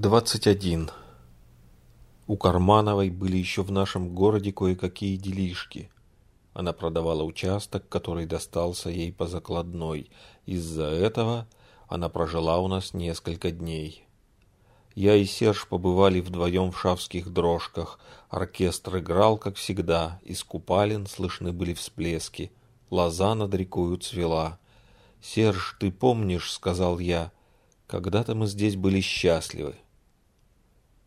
21. У Кармановой были еще в нашем городе кое-какие делишки. Она продавала участок, который достался ей по закладной. Из-за этого она прожила у нас несколько дней. Я и Серж побывали вдвоем в шавских дрожках. Оркестр играл, как всегда, из купалин слышны были всплески. Лоза над рекою цвела. «Серж, ты помнишь, — сказал я, — когда-то мы здесь были счастливы».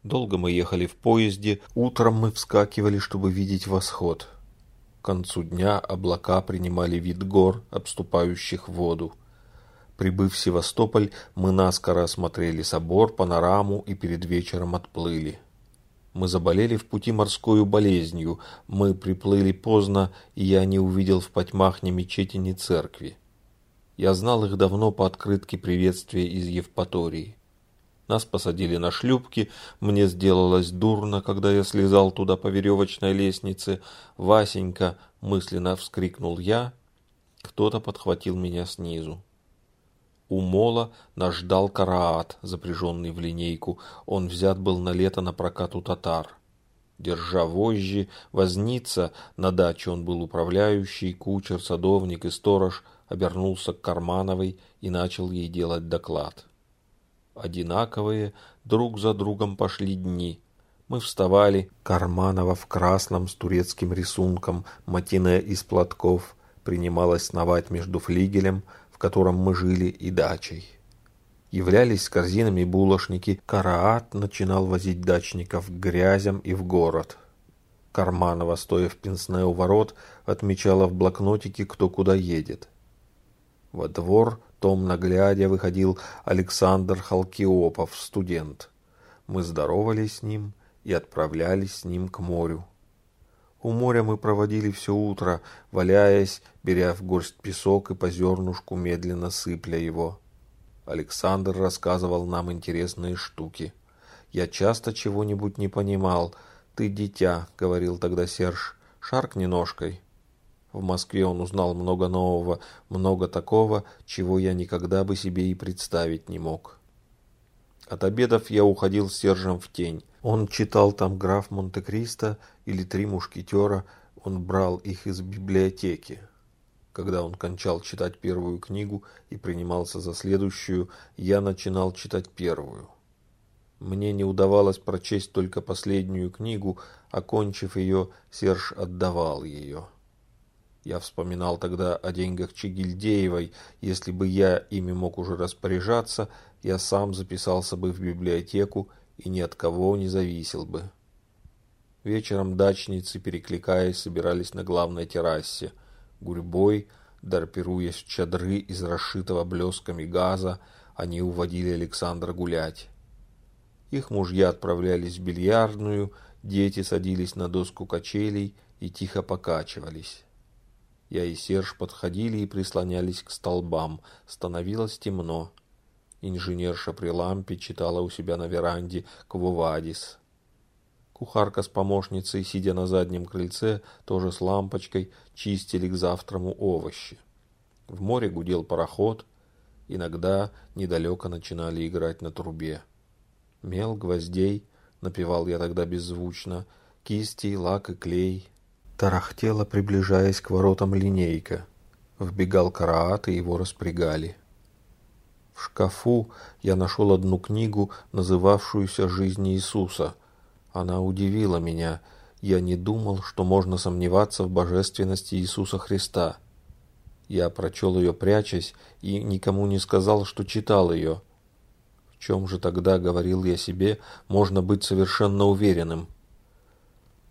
Долго мы ехали в поезде, утром мы вскакивали, чтобы видеть восход. К концу дня облака принимали вид гор, обступающих воду. Прибыв в Севастополь, мы наскоро осмотрели собор, панораму и перед вечером отплыли. Мы заболели в пути морской болезнью, мы приплыли поздно, и я не увидел в потьмах ни мечети, ни церкви. Я знал их давно по открытке приветствия из Евпатории. Нас посадили на шлюпки, мне сделалось дурно, когда я слезал туда по веревочной лестнице. «Васенька!» — мысленно вскрикнул я. Кто-то подхватил меня снизу. У мола нас ждал караат, запряженный в линейку. Он взят был на лето на прокат у татар. Держа вожжи, возница, на даче он был управляющий, кучер, садовник и сторож, обернулся к Кармановой и начал ей делать доклад. Одинаковые, друг за другом пошли дни. Мы вставали, Карманова в красном с турецким рисунком, матине из платков, принималась сновать между флигелем, в котором мы жили, и дачей. Являлись корзинами булочники, Караат начинал возить дачников к грязям и в город. Карманова, стоя в пенсне у ворот, отмечала в блокнотике, кто куда едет. Во двор Томно глядя выходил Александр Халкиопов, студент. Мы здоровались с ним и отправлялись с ним к морю. У моря мы проводили все утро, валяясь, беря в горсть песок и по зернушку медленно сыпля его. Александр рассказывал нам интересные штуки. Я часто чего-нибудь не понимал. «Ты дитя», — говорил тогда Серж, — «шаркни ножкой». В Москве он узнал много нового, много такого, чего я никогда бы себе и представить не мог. От обедов я уходил с Сержем в тень. Он читал там «Граф Монте-Кристо» или «Три мушкетера», он брал их из библиотеки. Когда он кончал читать первую книгу и принимался за следующую, я начинал читать первую. Мне не удавалось прочесть только последнюю книгу, окончив ее, Серж отдавал ее. Я вспоминал тогда о деньгах Чигильдеевой. Если бы я ими мог уже распоряжаться, я сам записался бы в библиотеку и ни от кого не зависел бы. Вечером дачницы, перекликаясь, собирались на главной террасе. Гурьбой, драпируясь в чадры из расшитого блесками газа, они уводили Александра гулять. Их мужья отправлялись в бильярдную, дети садились на доску качелей и тихо покачивались. Я и Серж подходили и прислонялись к столбам. Становилось темно. Инженерша при лампе читала у себя на веранде «Квовадис». Кухарка с помощницей, сидя на заднем крыльце, тоже с лампочкой, чистили к завтраму овощи. В море гудел пароход. Иногда недалеко начинали играть на трубе. Мел гвоздей, напевал я тогда беззвучно, кисти, лак и клей, Тарахтела, приближаясь к воротам линейка. Вбегал караат, и его распрягали. В шкафу я нашел одну книгу, называвшуюся «Жизнь Иисуса». Она удивила меня. Я не думал, что можно сомневаться в божественности Иисуса Христа. Я прочел ее прячась и никому не сказал, что читал ее. В чем же тогда, говорил я себе, можно быть совершенно уверенным?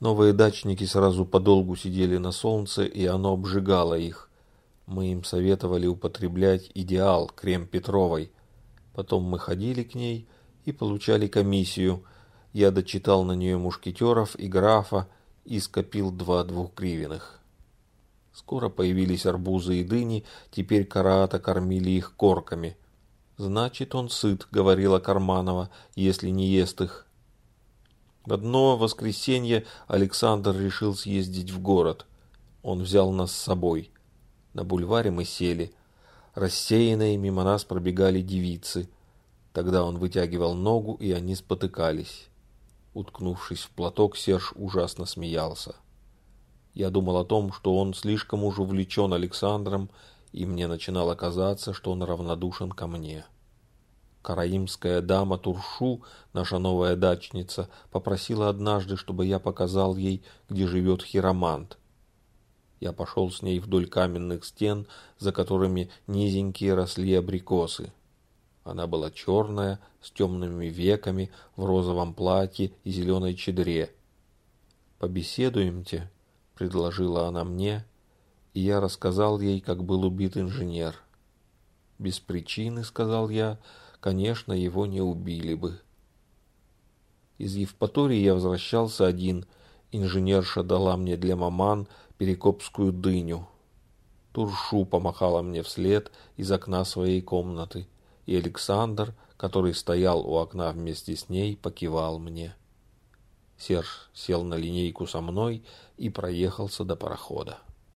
Новые дачники сразу подолгу сидели на солнце, и оно обжигало их. Мы им советовали употреблять идеал, крем Петровой. Потом мы ходили к ней и получали комиссию. Я дочитал на нее мушкетеров и графа и скопил два двухгривенных. Скоро появились арбузы и дыни, теперь караата кормили их корками. «Значит, он сыт», — говорила Карманова, — «если не ест их». Одно воскресенье Александр решил съездить в город. Он взял нас с собой. На бульваре мы сели. Рассеянные мимо нас пробегали девицы. Тогда он вытягивал ногу, и они спотыкались. Уткнувшись в платок, Серж ужасно смеялся. Я думал о том, что он слишком уж увлечен Александром, и мне начинало казаться, что он равнодушен ко мне. Караимская дама Туршу, наша новая дачница, попросила однажды, чтобы я показал ей, где живет хиромант. Я пошел с ней вдоль каменных стен, за которыми низенькие росли абрикосы. Она была черная, с темными веками, в розовом платье и зеленой чедре. «Побеседуемте», — предложила она мне, и я рассказал ей, как был убит инженер. «Без причины», — сказал я, — «конечно, его не убили бы». Из Евпатории я возвращался один. Инженерша дала мне для маман перекопскую дыню. Туршу помахала мне вслед из окна своей комнаты и Александр, который стоял у окна вместе с ней, покивал мне. Серж сел на линейку со мной и проехался до парохода.